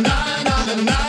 na na na na